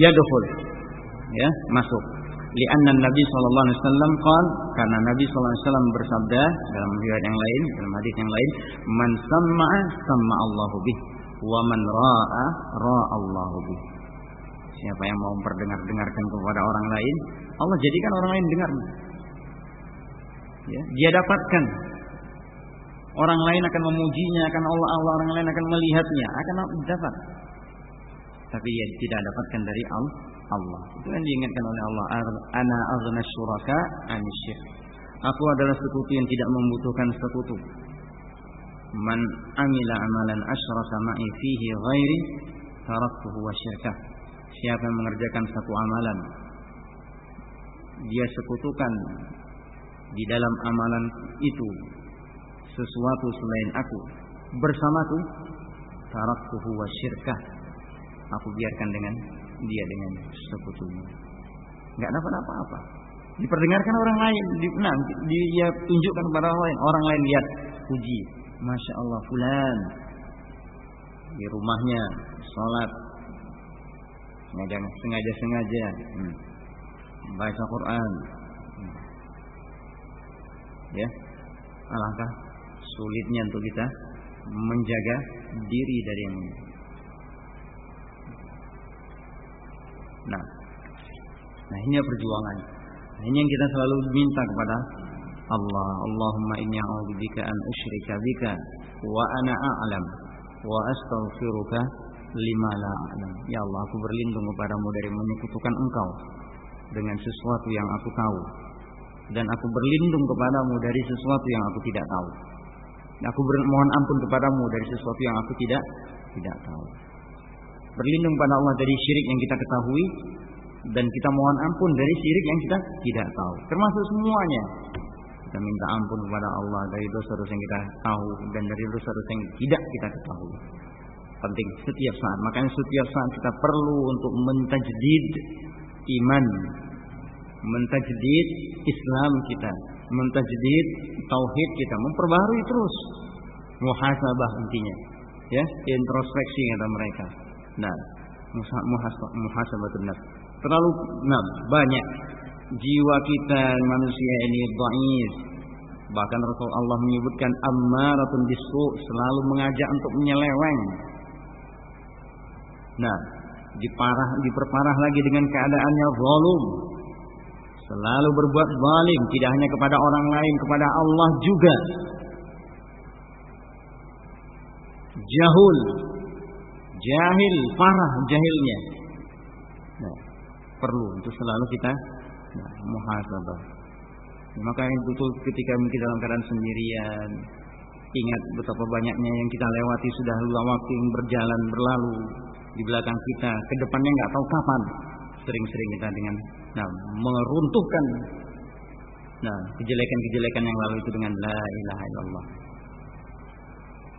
yadkhul. Ya masuk. Lianna Nabi sallallahu alaihi wasallam qala karena Nabi sallallahu alaihi wasallam bersabda dalam riwayat yang lain dalam hadis yang lain man sam'a sam'a Allahu bih wa man ra'a ra'a Allahu bih. Siapa yang mau memperdengar-dengarkan kepada orang lain Allah jadikan orang lain dengar. Ya dia dapatkan. Orang lain akan memujinya akan Allah Allah orang lain akan melihatnya akan dapat tapi dia tidak dapatkan dari Allah. Itu yang diingatkan oleh Allah. Ana aghna syuraka anisyir. Aku adalah sekutu yang tidak membutuhkan sekutu. Man amila amalan asyraka ma'i fihi ghairi taraktuhu wa syirkah. Siapa yang mengerjakan satu amalan dia sekutukan di dalam amalan itu sesuatu selain aku bersamaku taraktuhu wa syirkah. Aku biarkan dengan dia dengan sekutunya. Enggak dapat apa-apa. Diperdengarkan orang lain, di, nah, dia tunjukkan kepada orang lain, orang lain lihat puji. Masya Allah fulan di rumahnya sholat sengaja sengaja sengaja hmm. baca Quran hmm. ya alangkah sulitnya untuk kita menjaga diri dari yang ini Nah, nah ini perjuangan. Nah, ini yang kita selalu minta kepada Allah. Allahumma inni a'udzubika an usyrika bika wa ana a'lam wa astaghfiruka lima la a'lam. Ya Allah, aku berlindung kepadamu dari menyekutukan Engkau dengan sesuatu yang aku tahu dan aku berlindung kepadamu dari sesuatu yang aku tidak tahu. Aku mohon ampun kepadamu dari sesuatu yang aku tidak tidak tahu berlindung pada Allah dari syirik yang kita ketahui dan kita mohon ampun dari syirik yang kita tidak tahu. Termasuk semuanya. Kita minta ampun kepada Allah dari dosa-dosa yang kita tahu dan dari dosa-dosa yang tidak kita ketahui. Penting setiap saat. Makanya setiap saat kita perlu untuk mentajdid iman. Mentajdid Islam kita. Mentajdid tauhid kita. Memperbarui terus muhasabah intinya. Ya introspeksi kata mereka Nah, muhasabatun nafs. Terlalu nah, banyak jiwa kita manusia ini dhaif. Bahkan Rasul Allah menyebutkan ammaratun bisu selalu mengajak untuk menyeleweng. Nah, diparah diperparah lagi dengan keadaannya zalim. Selalu berbuat zalim tidak hanya kepada orang lain, kepada Allah juga. Jahul jahil, parah jahilnya. Nah, perlu untuk selalu kita nah, muhasabah. Maka itu ketika kita dalam keadaan sendirian, ingat betapa banyaknya yang kita lewati sudah waktu yang berjalan berlalu di belakang kita, ke depannya nggak tahu kapan. Sering-sering kita dengan nah, meruntuhkan nah kejelekan-kejelekan yang lalu itu dengan la ilaha illallah.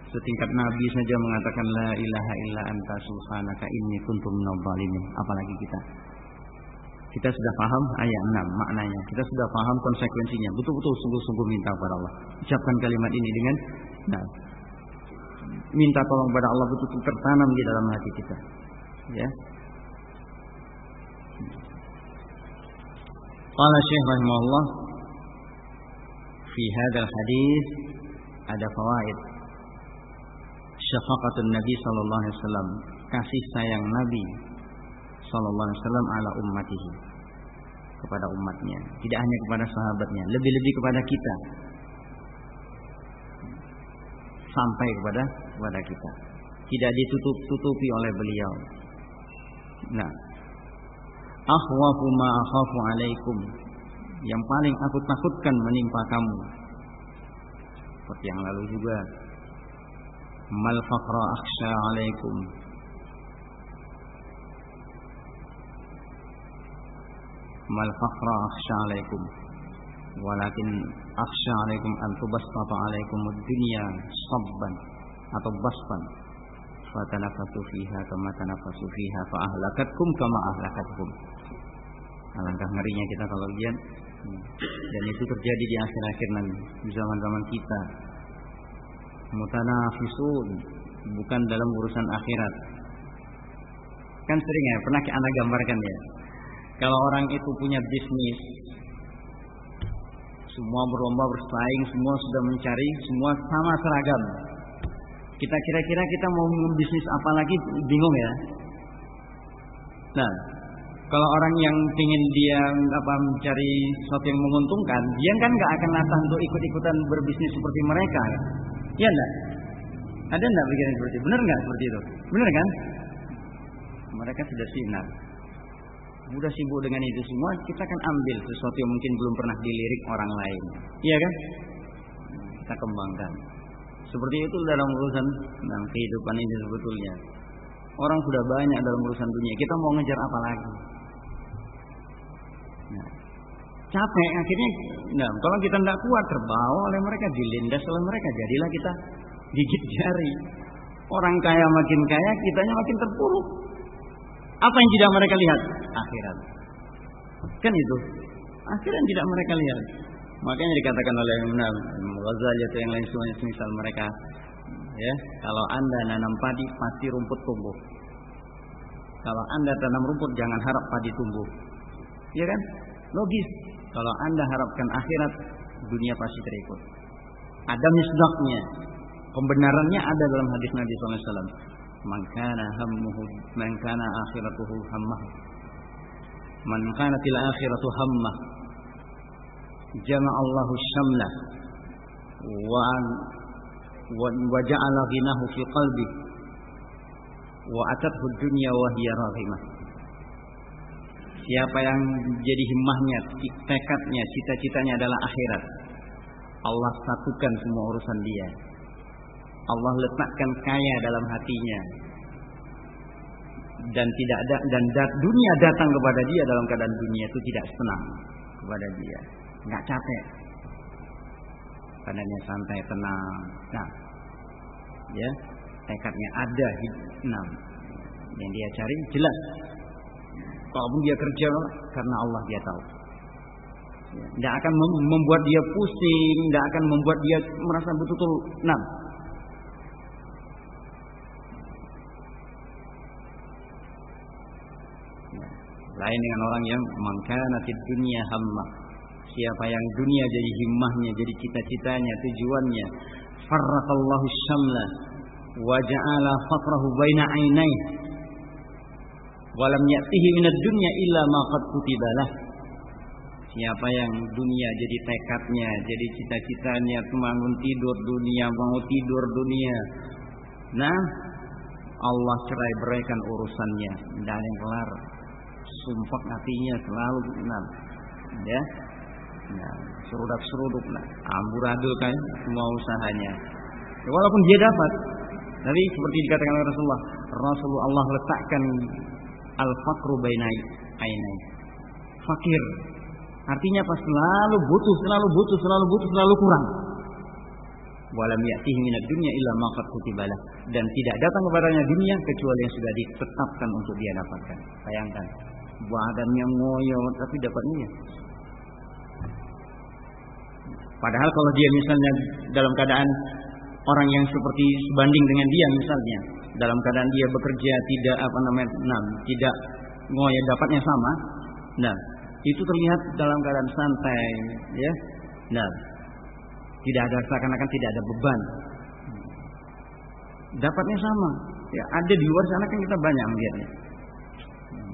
Setingkat Nabi saja mengatakan la ilaha illa anta subhanaka inni kuntum minadh apalagi kita. Kita sudah paham ayat 6 maknanya. Kita sudah paham konsekuensinya. Betul-betul sungguh-sungguh minta kepada Allah. Ucapkan kalimat ini dengan nah, minta tolong kepada Allah betul-betul tertanam di dalam hati kita. Ya. Qala Syekh rahimahullah fi hadzal hadis ada fawaid syafaqatun Nabi sallallahu alaihi wasallam, kasih sayang Nabi sallallahu alaihi wasallam ala ummatihi kepada umatnya, tidak hanya kepada sahabatnya, lebih-lebih kepada kita. Sampai kepada kepada kita. Tidak ditutup-tutupi oleh beliau. Nah, akhwafu ma akhafu alaikum. Yang paling aku takutkan menimpa kamu. Seperti yang lalu juga mal faqra akhsha alaikum mal faqra akhsha alaikum walakin akhsha alaikum an tubassata alaikum ad-dunya sabban atau basban. Fatanafasu fiha kama tanafasu fiha fa ahlakatkum kama ahlakatkum. Alangkah ngerinya kita kalau lihat dan itu terjadi di akhir-akhir nanti di zaman-zaman kita mutanafisun bukan dalam urusan akhirat Kan sering ya, pernah anak gambarkan ya. Kalau orang itu punya bisnis, semua berlomba bersaing, semua sudah mencari, semua sama seragam. Kita kira-kira kita mau bisnis apa lagi bingung ya. Nah, kalau orang yang ingin dia apa mencari sesuatu yang menguntungkan, dia kan nggak akan datang untuk ikut-ikutan berbisnis seperti mereka. Ya enggak? Ada enggak pikiran seperti itu? Benar enggak seperti itu? Benar kan? Mereka sudah sinar. Mudah sibuk dengan itu semua, kita akan ambil sesuatu yang mungkin belum pernah dilirik orang lain. Iya kan? Kita kembangkan. Seperti itu dalam urusan dalam kehidupan ini sebetulnya. Orang sudah banyak dalam urusan dunia. Kita mau ngejar apa lagi? Nah, capek akhirnya. Nah, kalau kita tidak kuat terbawa oleh mereka, dilindas oleh mereka, jadilah kita gigit jari. Orang kaya makin kaya, kitanya makin terpuruk. Apa yang tidak mereka lihat? Akhirat. Kan itu. Akhirat tidak mereka lihat. Makanya dikatakan oleh Imam Ghazali atau yang lain semuanya semisal mereka ya kalau anda nanam padi pasti rumput tumbuh kalau anda tanam rumput jangan harap padi tumbuh ya kan logis kalau anda harapkan akhirat dunia pasti terikut. Ada misdaknya pembenarannya ada dalam hadis Nabi SAW man kana hammuhu man kana akhiratuhu hammah. Man kana til akhiratu hammah. Jama'allahu syamlah wa wa ja'ala ghinahu fi qalbi. Wa atathu dunya wa hiya raghimah Siapa yang jadi himmahnya, tekadnya, cita-citanya adalah akhirat. Allah satukan semua urusan dia. Allah letakkan kaya dalam hatinya. Dan tidak ada dan dat, dunia datang kepada dia dalam keadaan dunia itu tidak senang kepada dia. Enggak capek. Badannya santai, tenang. Nah, ya, tekadnya ada. Nah, yang dia cari jelas Kalaupun dia kerja karena Allah dia tahu. Tidak akan membuat dia pusing, tidak akan membuat dia merasa betul-betul nah. Lain dengan orang yang mangkanatid dunia hammah. Siapa yang dunia jadi himmahnya, jadi cita-citanya, tujuannya. Farraqallahu syamla wa ja'ala faqrahu baina walam ya'tihi minad dunya illa ma qad kutibalah siapa yang dunia jadi tekadnya jadi cita-citanya bangun tidur dunia mau tidur dunia. Nah Allah cerai beraikan urusannya. Ada yang kelar. Sumpah hatinya selalu nah ya. Nah seruduk seruduk nah amburadul kan semua usahanya. Walaupun dia dapat tapi seperti dikatakan oleh Rasulullah Rasulullah Allah letakkan al-fakru bainai ainai. Fakir. Artinya apa? Selalu butuh, selalu butuh, selalu butuh, selalu kurang. Walam ya'tihi minad dunya illa ma qad kutibalah dan tidak datang kepadanya dunia kecuali yang sudah ditetapkan untuk dia dapatkan. Bayangkan, badannya ngoyo tapi dapatnya. Padahal kalau dia misalnya dalam keadaan orang yang seperti sebanding dengan dia misalnya, dalam keadaan dia bekerja tidak apa namanya nah, tidak ngoyak dapatnya sama nah itu terlihat dalam keadaan santai ya nah tidak ada seakan-akan tidak ada beban. Dapatnya sama ya ada di luar sana kan kita banyak melihatnya.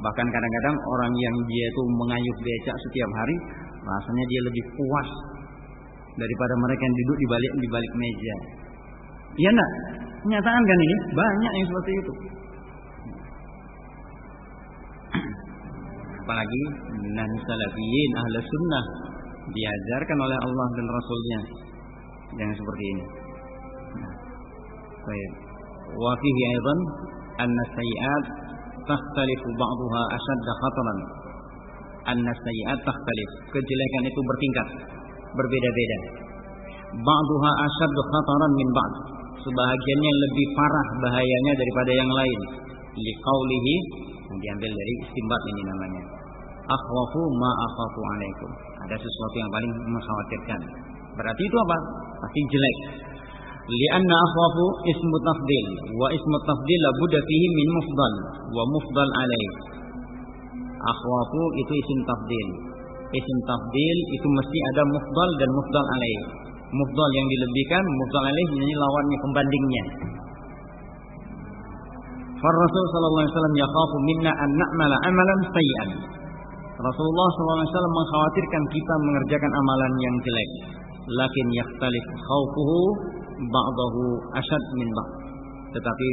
Bahkan kadang-kadang orang yang dia itu mengayuh becak setiap hari rasanya dia lebih puas daripada mereka yang duduk di balik di balik meja. Iya enggak Kenyataan kan ini banyak yang seperti itu. Apalagi nah salafiyin ahli sunnah diajarkan oleh Allah dan Rasulnya yang seperti ini. Baik. Wa fihi aidan anna sayiat takhtalifu ba'daha ashadda khataran. Anna sayiat takhtalif. Kejelekan itu bertingkat, berbeda-beda. Ba'daha ashadda khataran min ba'd sebahagiannya lebih parah bahayanya daripada yang lain. Liqaulihi diambil dari istimbat ini namanya. Akhwafu ma akhafu alaikum. Ada sesuatu yang paling mengkhawatirkan. Berarti itu apa? Pasti jelek. Lianna akhwafu ismu tafdil wa ismu tafdil la budda fihi min mufdal wa mufdal alaih. Akhwafu itu isim tafdil. Isim tafdil itu mesti ada mufdal dan mufdal alaih. Mufdal yang dilebihkan, mufdal alaih ini lawannya pembandingnya. Far Rasul sallallahu alaihi wasallam yakhafu minna an na'mala amalan sayyi'an. Rasulullah wasallam mengkhawatirkan kita mengerjakan amalan yang jelek. Lakin yakhtalif khawfuhu ba'dahu ashad min ba'd. Tetapi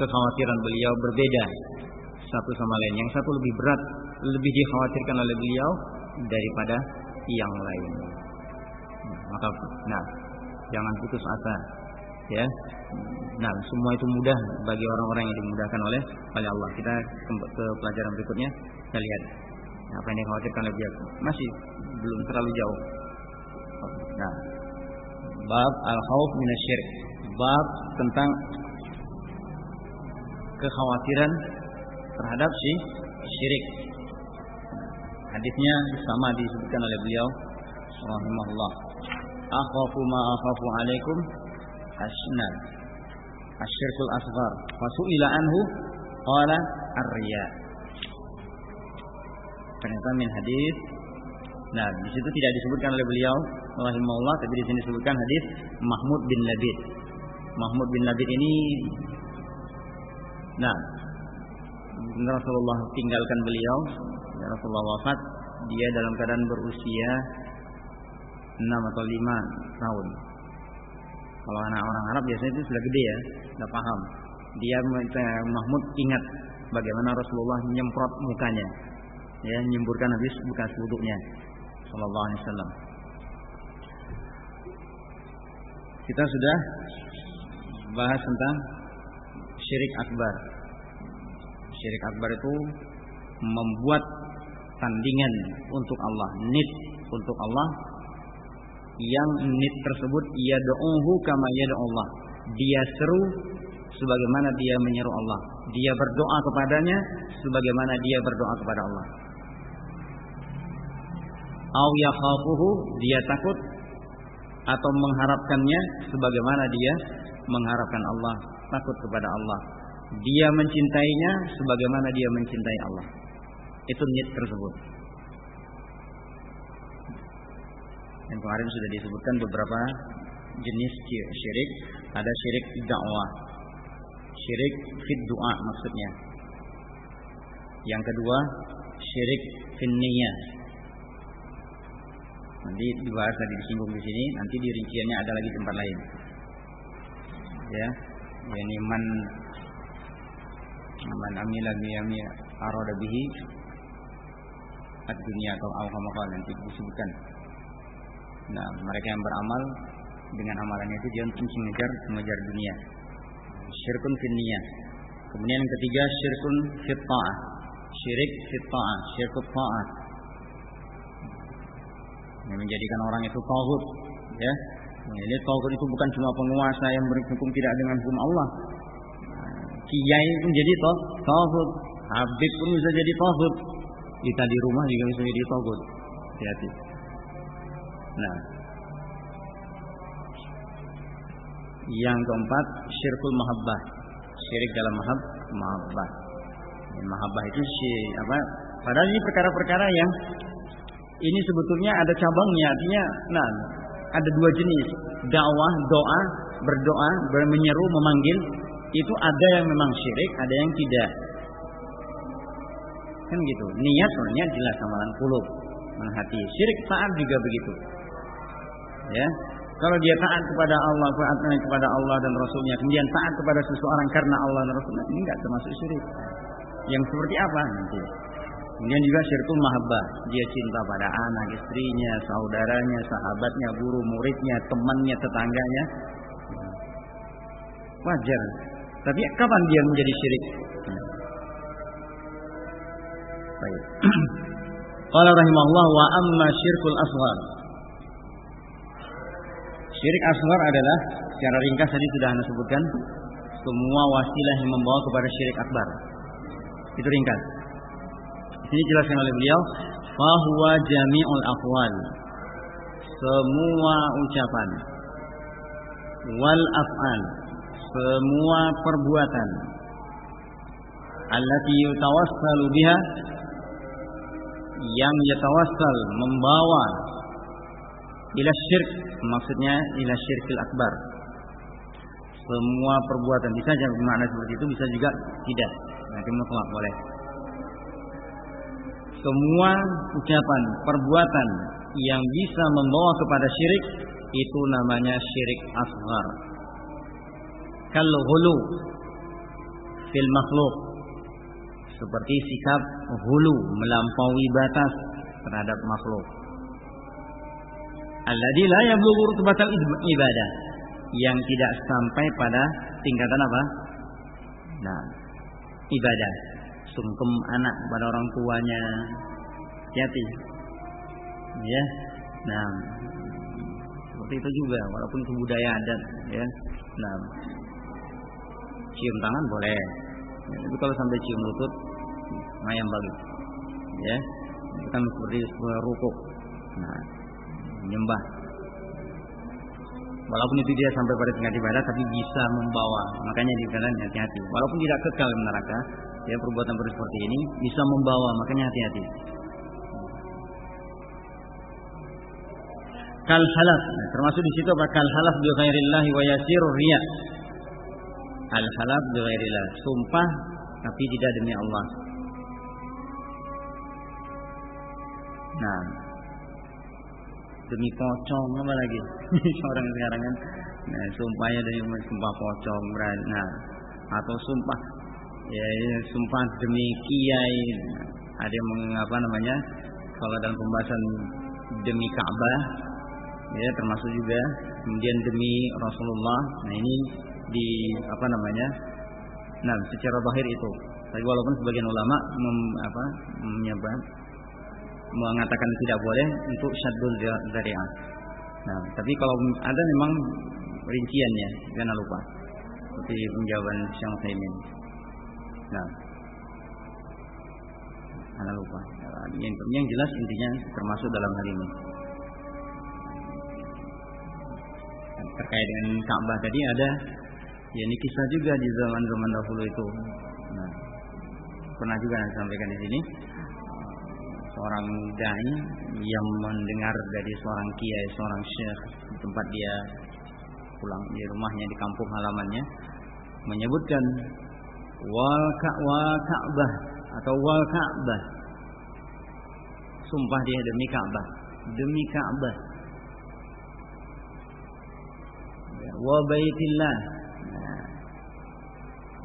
kekhawatiran beliau berbeda satu sama lain. Yang satu lebih berat, lebih dikhawatirkan oleh beliau daripada yang lain. Maka nah, jangan putus asa. Ya. Nah, semua itu mudah bagi orang-orang yang dimudahkan oleh oleh Allah. Kita ke, ke pelajaran berikutnya kita lihat apa yang dikhawatirkan oleh beliau. Masih belum terlalu jauh. Nah, bab al-khauf minasyirik. Bab tentang kekhawatiran terhadap si syirik. Hadisnya sama disebutkan oleh beliau rahimahullah. Akhafu ma akhafu alaikum asnan. Asyirkul asghar. Fasu'ila anhu qala ar-riya. Ternyata min hadis Nah, di situ tidak disebutkan oleh beliau rahimahullah, tapi di sini disebutkan hadis Mahmud bin Labid. Mahmud bin Labid ini nah, Rasulullah tinggalkan beliau, ya Rasulullah wafat, dia dalam keadaan berusia 6 atau 5 tahun. Kalau anak orang Arab biasanya itu sudah gede ya, sudah paham. Dia Mahmud ingat bagaimana Rasulullah menyemprot mukanya, ya menyemburkan habis bekas wuduknya sallallahu alaihi wasallam. Kita sudah bahas tentang syirik akbar. Syirik akbar itu membuat tandingan untuk Allah, nid untuk Allah yang nid tersebut ia do'uhu kama Allah. Dia seru sebagaimana dia menyeru Allah. Dia berdoa kepadanya sebagaimana dia berdoa kepada Allah au yakhafuhu dia takut atau mengharapkannya sebagaimana dia mengharapkan Allah, takut kepada Allah. Dia mencintainya sebagaimana dia mencintai Allah. Itu niat tersebut. Yang kemarin sudah disebutkan beberapa jenis syirik. Ada syirik dakwah. Syirik fit doa maksudnya. Yang kedua, syirik finniyah Nanti dibahas tadi disinggung di sini, nanti di rinciannya ada lagi tempat lain. Ya, ini man man amila biyami arada bihi ad dunia atau al nanti disebutkan. Nah, mereka yang beramal dengan amalannya itu dia untuk mengejar mengejar dunia. Syirkun finniya. Kemudian yang ketiga syirkun fit Syirik fit syirkut ta'ah. Yang menjadikan orang itu tauhid ya. Ini tauhid itu bukan cuma penguasa yang berhukum tidak dengan hukum Allah. Kiai pun jadi tauhid. Habib pun bisa jadi tauhid. Kita di rumah juga bisa jadi tauhid. Hati-hati nah. Yang keempat syirkul mahabbah. Syirik dalam mahab mahabbah. Mahabbah itu sih apa padahal ini perkara-perkara yang ini sebetulnya ada cabangnya artinya nah ada dua jenis. Dakwah doa berdoa menyeru memanggil itu ada yang memang syirik ada yang tidak. Kan gitu. Niat sebenarnya jelas amalan kulub hati syirik taat juga begitu ya kalau dia taat kepada Allah taat kepada Allah dan Rasulnya kemudian taat kepada seseorang karena Allah dan Rasulnya ini enggak termasuk syirik yang seperti apa nanti Kemudian juga syirkul mahabbah. Dia cinta pada anak, istrinya, saudaranya, sahabatnya, guru, muridnya, temannya, tetangganya. Wajar. Tapi kapan dia menjadi syirik? Baik. Qala rahimahullah wa amma syirkul asghar. Syirik asghar adalah secara ringkas tadi sudah Anda sebutkan semua wasilah yang membawa kepada syirik akbar. Itu ringkas. Ini jelaskan oleh beliau, bahwa jami'ul aqwal. Semua ucapan. wal af'al semua perbuatan allati yutawassalu biha yang yatawassal membawa ila syirk maksudnya ila syirkil akbar. Semua perbuatan bisa saja bermakna seperti itu bisa juga tidak. Nanti mutlak boleh. Semua ucapan perbuatan yang bisa membawa kepada syirik itu namanya syirik asghar. Kalau hulu fil makhluk seperti sikap hulu melampaui batas terhadap makhluk alladzi la yablughu rutbatal ibadah yang tidak sampai pada tingkatan apa? Nah, ibadah. Sungkem anak pada orang tuanya. Hati. Ya. Nah, seperti itu juga walaupun itu budaya adat ya. Nah, cium tangan boleh. Ya, tapi kalau sampai cium lutut mayam bagi. Ya. Itu kan seperti rukuk. Nah, menyembah Walaupun itu dia sampai pada tingkat ibadah tapi bisa membawa. Makanya dikatakan hati-hati. Walaupun tidak kekal di neraka, ya perbuatan seperti ini bisa membawa, makanya hati-hati. Kal halaf, nah, termasuk di situ apa? Kal halaf bi wa yasiru riya. Al halaf bi sumpah tapi tidak demi Allah. Nah, demi pocong apa lagi? Orang sekarang kan. Nah, sumpahnya dari sumpah pocong nah atau sumpah. Ya, ya sumpah demi kiai. Ada yang mengapa namanya? Kalau dalam pembahasan demi Ka'bah ya termasuk juga kemudian demi Rasulullah. Nah ini di apa namanya? Nah secara bahir itu. Tapi walaupun sebagian ulama mem, apa menyebab mengatakan tidak boleh untuk syadul zari'ah. Nah, tapi kalau ada memang rinciannya, jangan lupa. Seperti penjawaban Syekh Taimin. Nah, jangan lupa. Yang, yang jelas intinya termasuk dalam hal ini. Terkait dengan Ka'bah tadi ada ya ini kisah juga di zaman-zaman dahulu itu. Nah, pernah juga sampaikan di sini seorang dai yang mendengar dari seorang kiai, seorang syekh di tempat dia pulang di rumahnya di kampung halamannya menyebutkan wal Ka'bah atau wal Ka'bah. Sumpah dia demi Ka'bah, demi Ka'bah. Wa baitillah. Nah,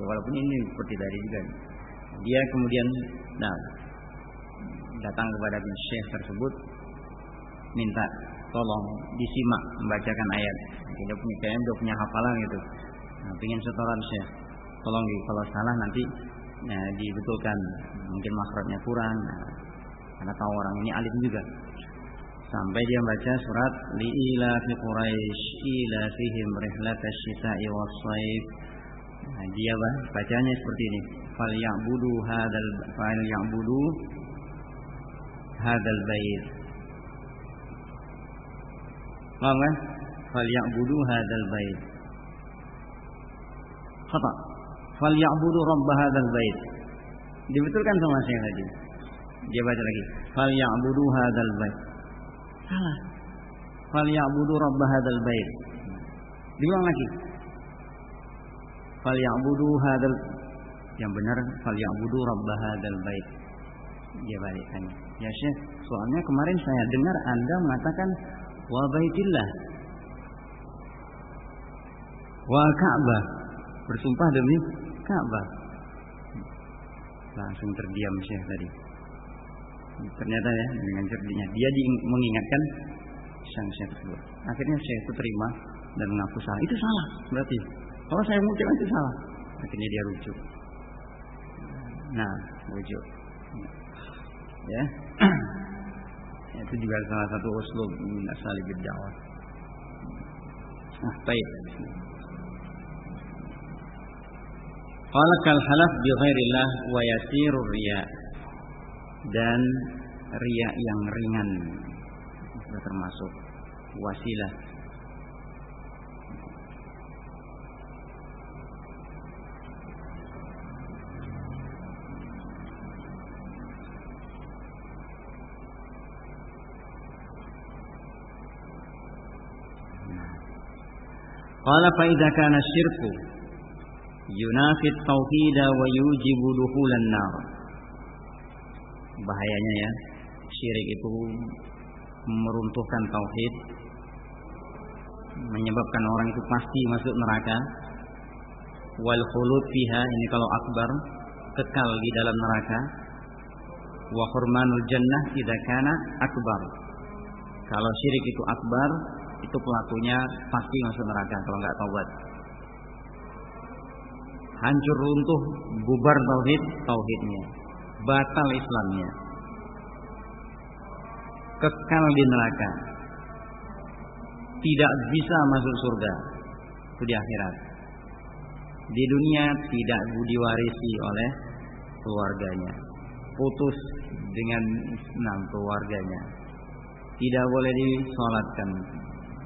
walaupun ini seperti dari juga. Dia kemudian nah datang kepada bin Syekh tersebut minta tolong disimak membacakan ayat. Dia punya kayaknya dia punya hafalan gitu. Nah, pengen setoran Syekh. Tolong di kalau salah nanti ya, dibetulkan. Mungkin makrotnya kurang. Nah, karena tahu orang ini alim juga. Sampai dia baca surat ila fi Quraisy ila fihim rihlatash shita'i was-shaif. Nah, dia bacanya seperti ini. Fal ya'budu hadzal fal ya'budu hadal bait. Paham kan? Falyabudu hadal bait. Khata. Falyabudu rabb hadal bait. Dibetulkan sama saya tadi. Dia baca lagi. Falyabudu hadal bait. Salah. Falyabudu rabb hadal bait. Diulang lagi. Falyabudu hadal yang benar falyabudu rabb hadal bait. Dia balikkan. Ya Syekh, soalnya kemarin saya dengar Anda mengatakan wa baitillah. Wa Ka'bah. Bersumpah demi Ka'bah. Langsung terdiam Syekh tadi. Ternyata ya dengan cerdiknya dia di, mengingatkan sang Syekh tersebut. Akhirnya Syekh itu terima dan mengaku salah. Itu salah berarti. Kalau saya mengucapkan itu salah. Akhirnya dia rujuk. Nah, rujuk ya. Itu juga salah satu uslub min asali dakwah nah baik. Qala kal halaf bi ghairillah wa yasiru riya. Dan riya yang ringan. Itu termasuk wasilah Qala fa idza kana syirku yunafi tauhid wa yujibu dukhulan nar. Bahayanya ya, syirik itu meruntuhkan tauhid menyebabkan orang itu pasti masuk neraka. Wal khulud fiha ini kalau akbar kekal di dalam neraka. Wa hurmanul jannah tidak kana akbar. Kalau syirik itu akbar itu pelakunya pasti masuk neraka kalau nggak taubat. Hancur runtuh bubar tauhid tauhidnya. Batal Islamnya. Kekal di neraka. Tidak bisa masuk surga. Itu di akhirat. Di dunia tidak diwarisi oleh keluarganya. Putus dengan enam keluarganya. Tidak boleh disolatkan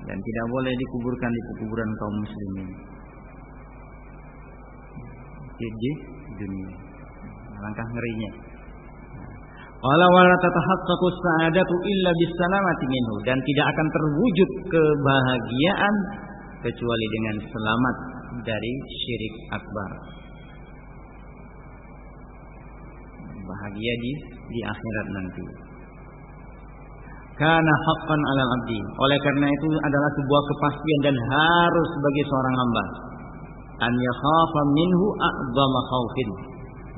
dan tidak boleh dikuburkan di kuburan kaum muslimin di dunia langkah ngerinya Wala wala tatahaqqaqu sa'adatu illa bisalamati minhu dan tidak akan terwujud kebahagiaan kecuali dengan selamat dari syirik akbar. Bahagia di di akhirat nanti. Karena haqqan 'alal abdi. Oleh karena itu adalah sebuah kepastian dan harus bagi seorang hamba an yakhafa minhu a'dhama khaufin.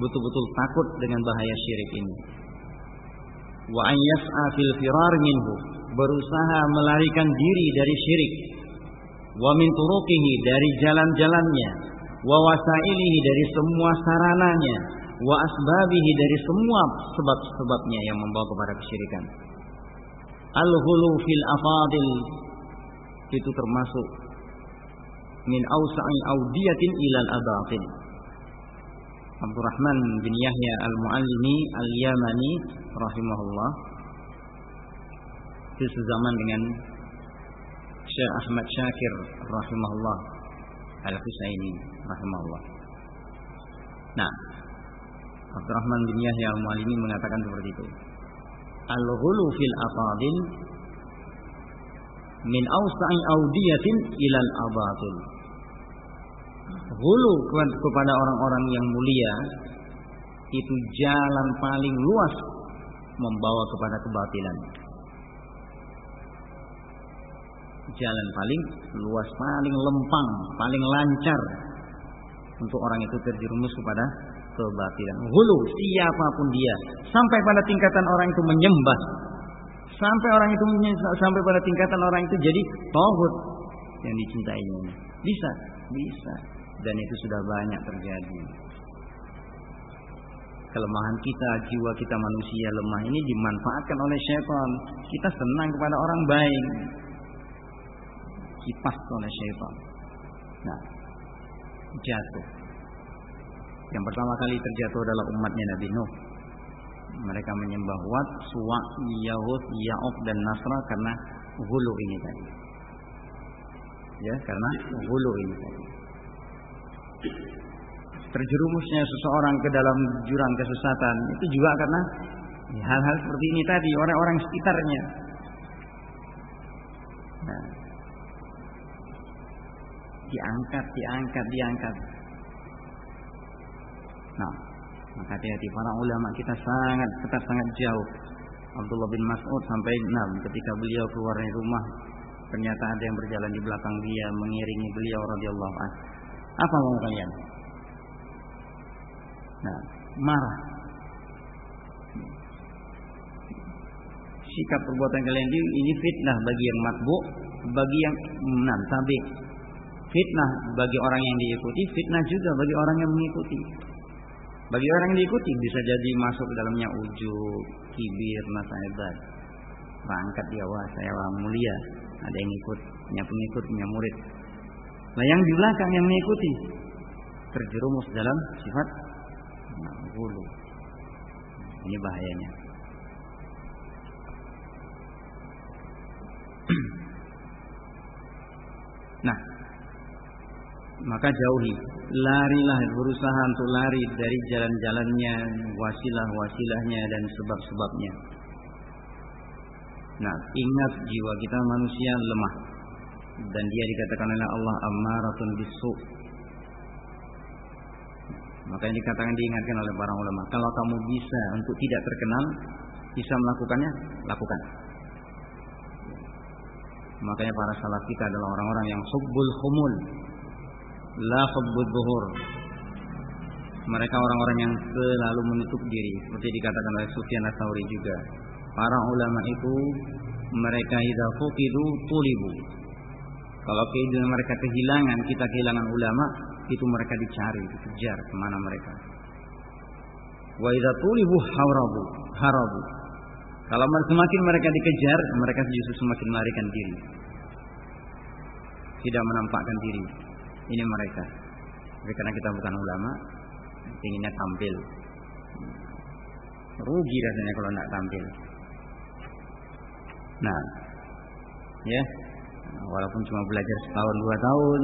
Betul-betul takut dengan bahaya syirik ini. Wa an yas'a fil firar minhu. Berusaha melarikan diri dari syirik wa min turuqihi dari jalan-jalannya wa wasailihi dari semua sarananya wa asbabihi dari semua sebab-sebabnya yang membawa kepada kesyirikan al-ghulu fil afadil itu termasuk min awsa'i audiyatin ilal abatin Abdurrahman bin Yahya al-Muallimi al-Yamani rahimahullah itu sezaman dengan Syekh Ahmad Syakir rahimahullah Al-Husaini rahimahullah. Nah, Abdurrahman bin Yahya Al-Mualimi mengatakan seperti itu. Al-ghulu fil aqadil min awsa'i audiyatin ilal abatil. Hulu kepada orang-orang yang mulia itu jalan paling luas membawa kepada kebatilan. jalan paling luas, paling lempang, paling lancar untuk orang itu terjerumus kepada kebatilan. Hulu siapa pun dia, sampai pada tingkatan orang itu menyembah, sampai orang itu sampai pada tingkatan orang itu jadi tauhid yang dicintainya. Bisa, bisa, dan itu sudah banyak terjadi. Kelemahan kita, jiwa kita manusia lemah ini dimanfaatkan oleh syaitan. Kita senang kepada orang baik, kipas oleh syaitan. Nah, jatuh. Yang pertama kali terjatuh adalah umatnya Nabi Nuh. Mereka menyembah Wat, Suwa, Yahud, Ya'ub dan Nasra karena hulu ini tadi. Ya, karena hulu ini tadi. Terjerumusnya seseorang ke dalam jurang kesesatan itu juga karena hal-hal seperti ini tadi orang-orang sekitarnya. Nah, diangkat, diangkat, diangkat. Nah, maka hati-hati para ulama kita sangat tetap sangat jauh. Abdullah bin Mas'ud sampai enam ketika beliau keluar dari rumah ternyata ada yang berjalan di belakang dia mengiringi beliau radhiyallahu anhu. Apa mau kalian? Nah, marah. Sikap perbuatan kalian ini fitnah bagi yang matbu, bagi yang enam tabi Fitnah bagi orang yang diikuti, fitnah juga bagi orang yang mengikuti. Bagi orang yang diikuti bisa jadi masuk dalamnya ujub, kibir, masa hebat. Berangkat dia wah saya wah mulia. Ada yang ikut, punya pengikut, punya murid. Nah yang di belakang yang mengikuti terjerumus dalam sifat bulu. Ini bahayanya. nah, maka jauhi larilah berusaha untuk lari dari jalan-jalannya wasilah-wasilahnya dan sebab-sebabnya nah ingat jiwa kita manusia lemah dan dia dikatakan oleh Allah ammaratun bisu. Maka yang dikatakan diingatkan oleh para ulama, kalau kamu bisa untuk tidak terkenal, bisa melakukannya, lakukan. Makanya para salaf kita adalah orang-orang yang hubbul khumul, la hubbul zuhur. Mereka orang-orang yang selalu menutup diri, seperti dikatakan oleh Sufyan juga. Para ulama itu mereka idza fuqidu tulibu. Kalau kehidupan mereka kehilangan, kita kehilangan ulama, itu mereka dicari, dikejar ke mana mereka. Wa idza tulibu harabu, harabu. Kalau semakin mereka dikejar, mereka justru semakin melarikan diri. Tidak menampakkan diri. Ini mereka. Tapi karena kita bukan ulama, inginnya tampil. Rugi rasanya kalau tidak tampil. Nah, ya, walaupun cuma belajar setahun dua tahun.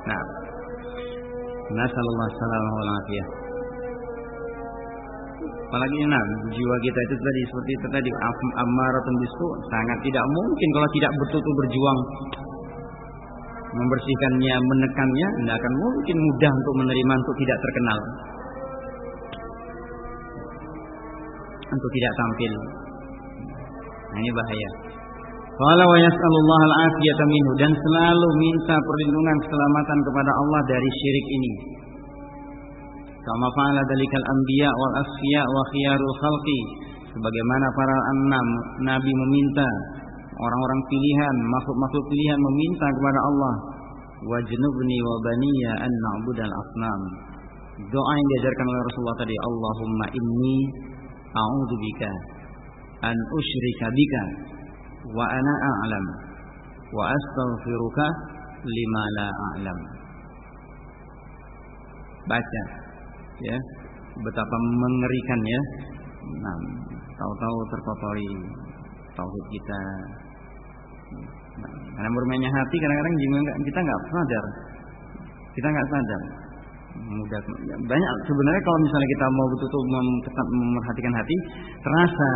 Nah, Nasallallahu alaihi wasallam Apalagi nah, jiwa kita itu tadi seperti itu tadi amaratun bisu sangat tidak mungkin kalau tidak betul-betul berjuang membersihkannya, menekannya, tidak akan mungkin mudah untuk menerima untuk tidak terkenal. Untuk tidak tampil. Nah, ini bahaya. Qala wa yas'alullah al-afiyata minhu dan selalu minta perlindungan keselamatan kepada Allah dari syirik ini. Kama fa'ala dalikal anbiya wal asfiya wa khiyarul khalqi. Sebagaimana para enam nabi meminta orang-orang pilihan, makhluk-makhluk pilihan meminta kepada Allah, wajnubni wa baniya an na'budal asnam. Doa yang diajarkan oleh Rasulullah tadi, Allahumma inni a'udzubika an usyrika bika wa ana a'lam wa astaghfiruka lima la a'lam. Baca ya betapa mengerikan ya nah tahu-tahu terkotori tauhid kita karena bermainnya hati kadang-kadang kita nggak sadar. Kita nggak sadar. Mudah banyak sebenarnya kalau misalnya kita mau betul-betul memperhatikan hati terasa.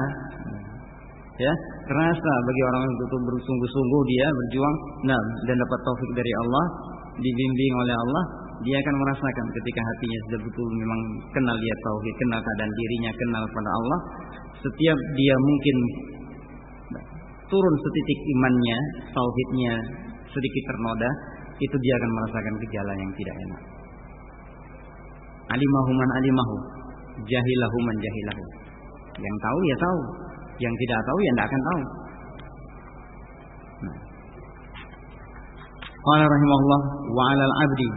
Ya terasa bagi orang yang betul bersungguh-sungguh dia berjuang nah dan dapat taufik dari Allah dibimbing oleh Allah dia akan merasakan ketika hatinya sudah betul memang kenal dia tauhid, kenal keadaan dirinya, kenal pada Allah. Setiap dia mungkin turun setitik imannya, tauhidnya sedikit ternoda, itu dia akan merasakan gejala yang tidak enak. Alimahu man alimahu, jahilahu man jahilahu. Yang tahu ya tahu, yang tidak tahu ya tidak akan tahu. Nah. Qala rahimahullah wa 'alal 'abdi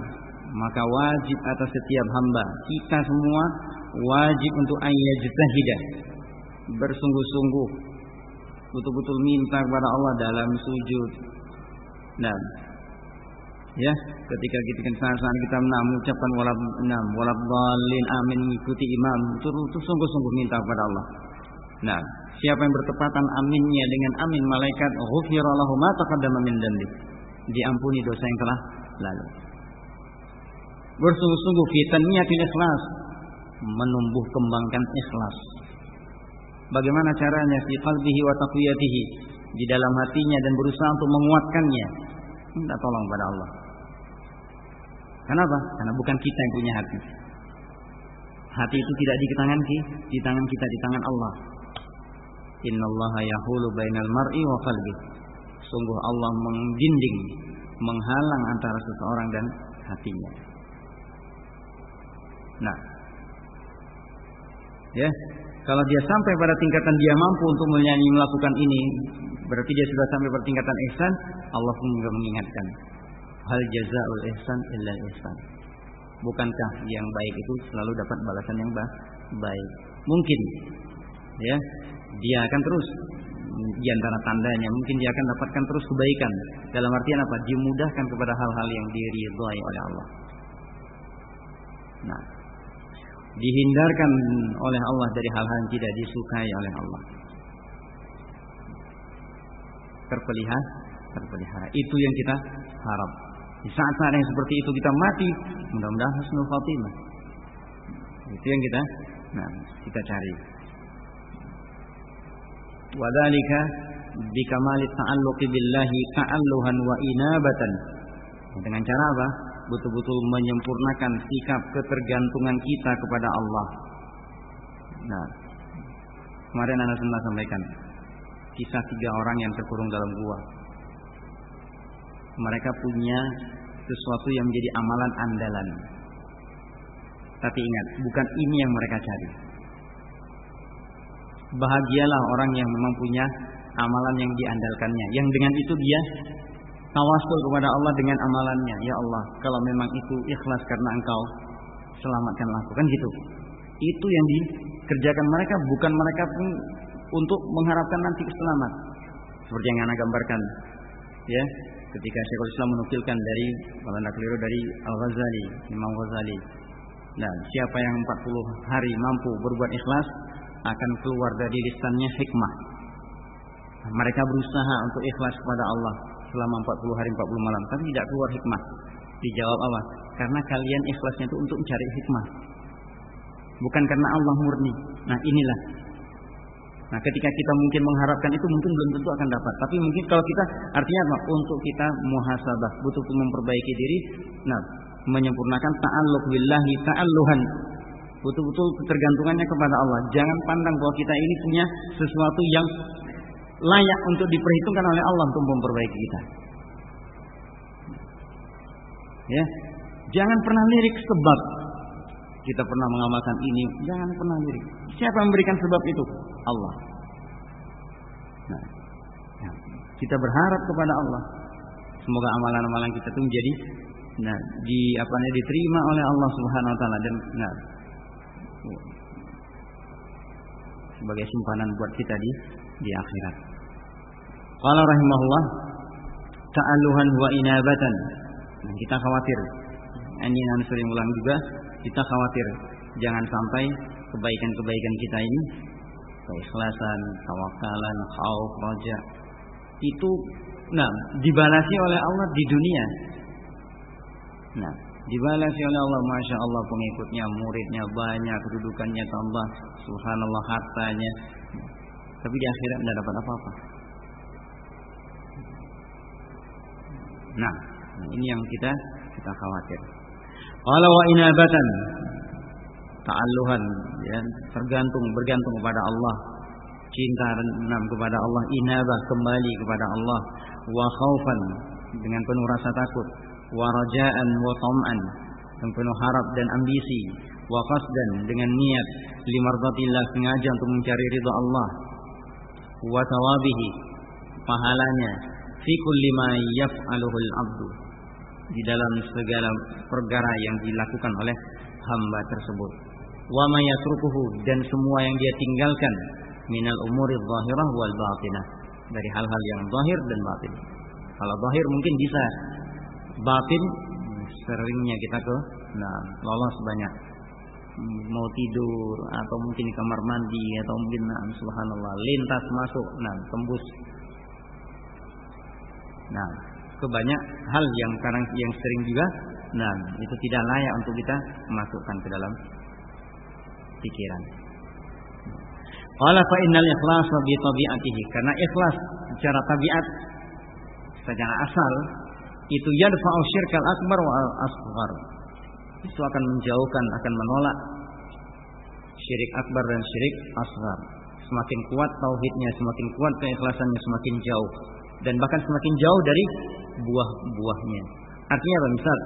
maka wajib atas setiap hamba kita semua wajib untuk ayyajtahidah bersungguh-sungguh betul-betul minta kepada Allah dalam sujud. Nah ya ketika kita saat kita mengucapkan walab enam walab dalin amin mengikuti imam itu, sungguh-sungguh minta kepada Allah. Nah siapa yang bertepatan aminnya dengan amin malaikat ghufira lahu ma taqaddama min diampuni dosa yang telah lalu. Bersungguh-sungguh kita niatin ikhlas menumbuh kembangkan ikhlas bagaimana caranya? Fi qalbihi wa taqwiyatihi. Di dalam hatinya dan berusaha untuk menguatkannya. Minta tolong pada Allah. Kenapa? Karena bukan kita yang punya hati. Hati itu tidak di tangan kita di tangan kita di tangan Allah. Innallaha yahulu bainal mar'i wa qalbi. Sungguh Allah mengginding menghalang antara seseorang dan hatinya. Nah, ya, kalau dia sampai pada tingkatan dia mampu untuk menyanyi melakukan ini, berarti dia sudah sampai pada tingkatan ihsan. Allah pun juga mengingatkan, hal jazaul ihsan illa ihsan. Bukankah yang baik itu selalu dapat balasan yang baik? Mungkin, ya, dia akan terus di antara tandanya mungkin dia akan dapatkan terus kebaikan dalam artian apa dimudahkan kepada hal-hal yang diridhai oleh Allah nah dihindarkan oleh Allah dari hal-hal yang tidak disukai oleh Allah. Terpelihara, terpelihara. Itu yang kita harap. Di saat-saat yang seperti itu kita mati, mudah-mudahan husnul khatimah. Itu yang kita nah, kita cari. Wadalika bikamalit ta'alluqi billahi ta'alluhan wa inabatan. Dengan cara apa? Betul-betul menyempurnakan sikap ketergantungan kita kepada Allah. Nah, kemarin Anda sempat sampaikan kisah tiga orang yang terkurung dalam gua. Mereka punya sesuatu yang menjadi amalan andalan. Tapi ingat, bukan ini yang mereka cari. Bahagialah orang yang memang punya amalan yang diandalkannya. Yang dengan itu dia tawasul kepada Allah dengan amalannya. Ya Allah, kalau memang itu ikhlas karena Engkau selamatkan aku kan gitu. Itu yang dikerjakan mereka bukan mereka pun untuk mengharapkan nanti selamat. Seperti yang Anda gambarkan. Ya, ketika Syekhul Islam menukilkan dari kalau tidak keliru dari Al Ghazali, Imam Ghazali. Nah, siapa yang 40 hari mampu berbuat ikhlas akan keluar dari lisannya hikmah. Mereka berusaha untuk ikhlas kepada Allah selama 40 hari 40 malam, tapi tidak keluar hikmah. Dijawab apa? Karena kalian ikhlasnya itu untuk mencari hikmah. Bukan karena Allah murni. Nah, inilah Nah, ketika kita mungkin mengharapkan itu mungkin belum tentu akan dapat. Tapi mungkin kalau kita artinya apa? Untuk kita muhasabah, butuh memperbaiki diri. Nah, menyempurnakan ta'alluq billahi ta'alluhan. Betul-betul ketergantungannya kepada Allah. Jangan pandang bahwa kita ini punya sesuatu yang layak untuk diperhitungkan oleh Allah untuk memperbaiki kita. Ya. Jangan pernah lirik sebab kita pernah mengamalkan ini, jangan pernah lirik. Siapa memberikan sebab itu? Allah. Nah, ya. kita berharap kepada Allah. Semoga amalan-amalan kita itu menjadi nah, di apa namanya diterima oleh Allah Subhanahu wa taala dan nah, sebagai simpanan buat kita di di akhirat. Qala rahimahullah ta'alluhan wa inabatan. Nah, kita khawatir. Ini yang sering ulang juga, kita khawatir jangan sampai kebaikan-kebaikan kita ini keikhlasan, tawakalan, khauf, raja itu nah dibalasi oleh Allah di dunia. Nah, dibalasi oleh Allah Masya Allah pengikutnya, muridnya banyak, kedudukannya tambah, subhanallah hartanya. Tapi di akhirat tidak dapat apa-apa. Nah, ini yang kita kita khawatir. Kalau wa inabatan ta'alluhan ya, tergantung bergantung kepada Allah. Cinta renam kepada Allah inabah kembali kepada Allah. Wa khaufan dengan penuh rasa takut. Wa rajaan wa tam'an dengan penuh harap dan ambisi. Wa qasdan dengan niat. Limardatillah sengaja untuk mencari ridha Allah. Wa tawabihi pahalanya fi kulli ma yaf'aluhu al-'abdu. Di dalam segala perkara yang dilakukan oleh hamba tersebut. Wa ma yatrukuhu dan semua yang dia tinggalkan minal umuri zahirah wal batinah. Dari hal-hal yang zahir dan batin. Kalau zahir mungkin bisa batin seringnya kita ke nah lolos banyak. Mau tidur atau mungkin di kamar mandi atau mungkin nah, subhanallah lintas masuk nah tembus nah kebanyak hal yang sekarang yang sering juga nah itu tidak layak untuk kita masukkan ke dalam pikiran. Qala fa innal ikhlas bi tabi'atihi karena ikhlas secara tabiat secara asal itu yadfa'u syirkal akbar wa asghar. Itu akan menjauhkan, akan menolak syirik akbar dan syirik asghar. Semakin kuat tauhidnya, semakin kuat keikhlasannya, semakin jauh dan bahkan semakin jauh dari buah-buahnya. Artinya apa? Misal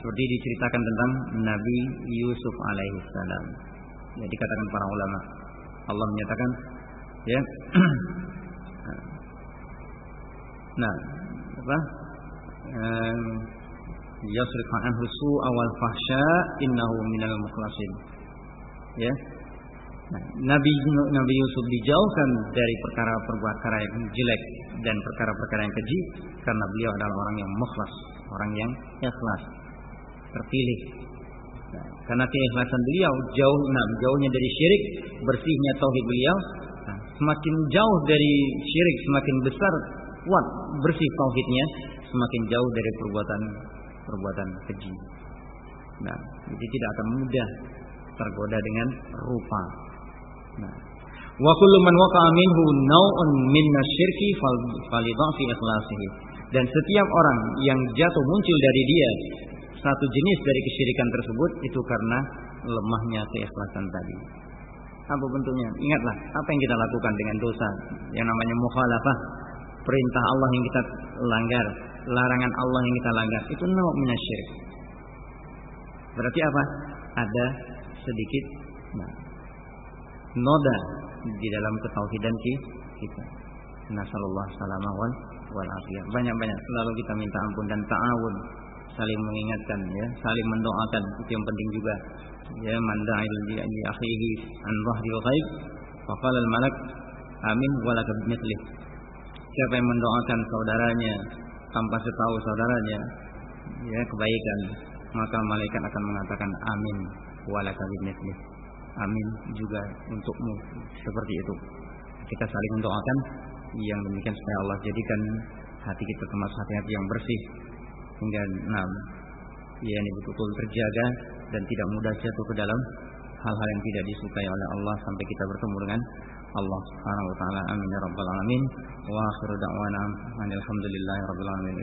seperti diceritakan tentang Nabi Yusuf alaihissalam. Ya dikatakan para ulama. Allah menyatakan ya. nah, apa? Yasrif anhu su'a wal fahsya innahu minal mukhlasin. Ya. Nah, Nabi Nabi Yusuf dijauhkan dari perkara-perkara yang jelek dan perkara-perkara yang keji karena beliau adalah orang yang mukhlas, orang yang ikhlas, terpilih Nah, karena keikhlasan beliau jauh nah, jauhnya dari syirik, bersihnya tauhid beliau, nah, semakin jauh dari syirik, semakin besar kuat bersih tauhidnya, semakin jauh dari perbuatan perbuatan keji. Nah, jadi tidak akan mudah tergoda dengan rupa. Nah, Wa kullu naw'un min syirki ikhlasihi. Dan setiap orang yang jatuh muncul dari dia satu jenis dari kesyirikan tersebut itu karena lemahnya keikhlasan tadi. Apa bentuknya? Ingatlah apa yang kita lakukan dengan dosa yang namanya mukhalafah. Perintah Allah yang kita langgar, larangan Allah yang kita langgar, itu minasyirik. Berarti apa? Ada sedikit nah, noda di dalam ketauhidan kita. Nasallallahu salamah wal wal Banyak-banyak selalu kita minta ampun dan ta'awun, saling mengingatkan ya, saling mendoakan itu yang penting juga. Ya man da'il li akhihi an dhahril ghaib faqala al malak amin walaka. Siapa yang mendoakan saudaranya tanpa setahu saudaranya ya kebaikan, maka malaikat akan mengatakan amin walaka. Amin juga untukmu. Seperti itu. Kita saling mendoakan yang demikian supaya Allah jadikan hati kita termasuk hati-hati yang bersih. Hingga enam. Ya ini betul-betul terjaga dan tidak mudah jatuh ke dalam hal-hal yang tidak disukai oleh Allah sampai kita bertemu dengan Allah Subhanahu wa taala. Amin ya rabbal alamin. Wa akhiru da'wana. Alhamdulillahi rabbil alamin